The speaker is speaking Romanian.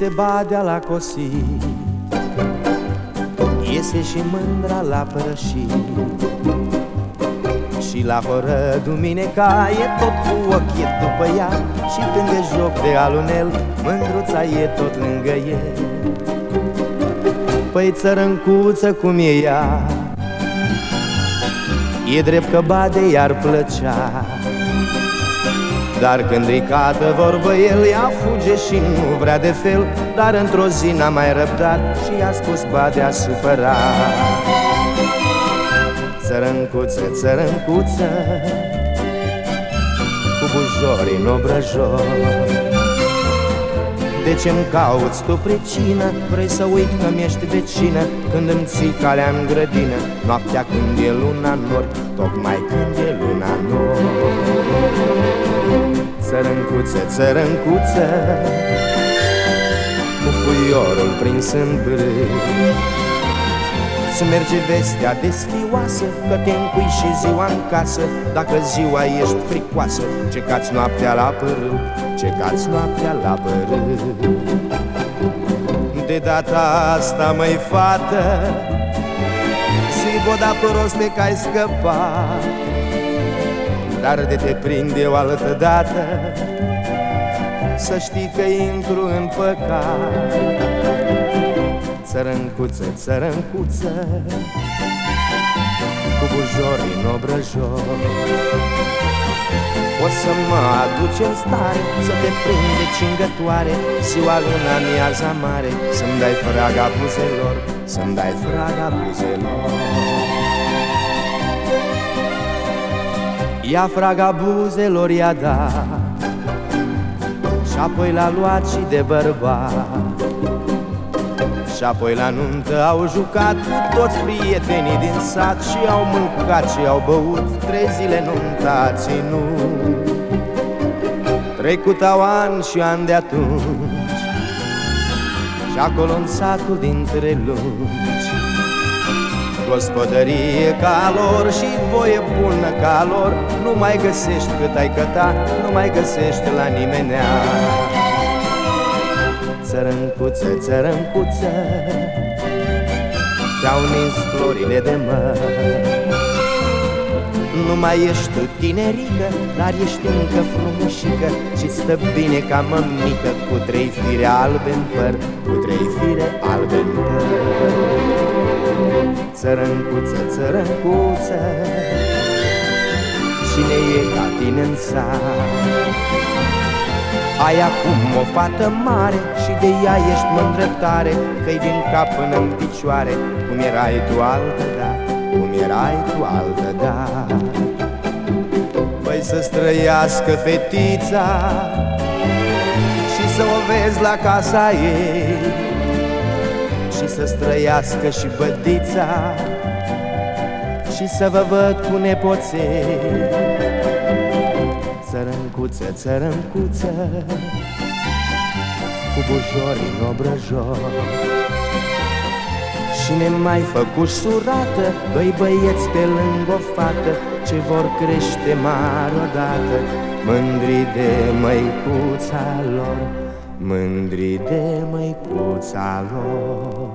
Iese badea la cosit. Iese și mândra la prășit Și la horă dumineca e tot cu ochii după ea. Și când e joc de alunel, mândruța e tot lângă el. Păi țărâncuță cum e ea E drept că bade iar plăcea dar când îi cadă vorbă el, ea fuge și nu vrea de fel. Dar într-o zi n-a mai răbdat și i-a spus badea supărat. Țărâncuță, țărâncuță Cu bujorii în obrăjor. De ce-mi cauți tu pricină? Vrei să uit că-mi ești vecină? Când îmi ții calea în grădină Noaptea când e luna nor Tocmai când e luna nor Țărâncuță, țărâncuță Cu puiorul prins în brâc Să merge vestea desfioasă Că te încui și ziua în casă. Dacă ziua ești fricoasă Ce cați noaptea la părât Ce cați noaptea la părât De data asta, măi fată Zi boda proste că ai scăpat dar de te prinde o altă dată Să știi că intru în păcat. Țărâncuță, țărâncuță Cu bujorii în obrăjor. O să mă aduce în stare Să te prinde cingătoare Ziua luna miaza mare Să-mi dai fraga buzelor Să-mi dai fraga buzelor Ia fraga buzelor i-a dat Și apoi l-a luat și de bărbat. Și apoi la nuntă au jucat Cu toți prietenii din sat Și au mâncat și au băut Trei zile nunta ținut. Trecutau ani și ani de atunci Și acolo în satul dintre lungi Gospodărie ca lor și voie bună ca lor. Nu mai găsești cât ai căta, nu mai găsești la nimenea. Țărâncuță, țărâncuță Te-au nins florile de măr. Nu mai ești tu tinerică, dar ești încă frumușică Și stă bine ca mămică Cu trei fire albe în păr, cu trei fire albe în păr Țărâncuță, țărâncuță. Cine e ca tine în sat? Ai acum o fată mare Și de ea ești mândră tare Că-i din cap până în picioare. Cum erai tu altă da Cum erai tu altă da. Păi să străiască fetița Și să o vezi la casa ei. și să străiască și bădița Și să vă văd cu nepoței Țărâncuță, țărâncuță Cu bujori în obrăjor Și ne mai făcuși surată Doi băieți pe lângă o fată Ce vor crește mari odată Mândri de măicuța lor Mândri de măicuța lor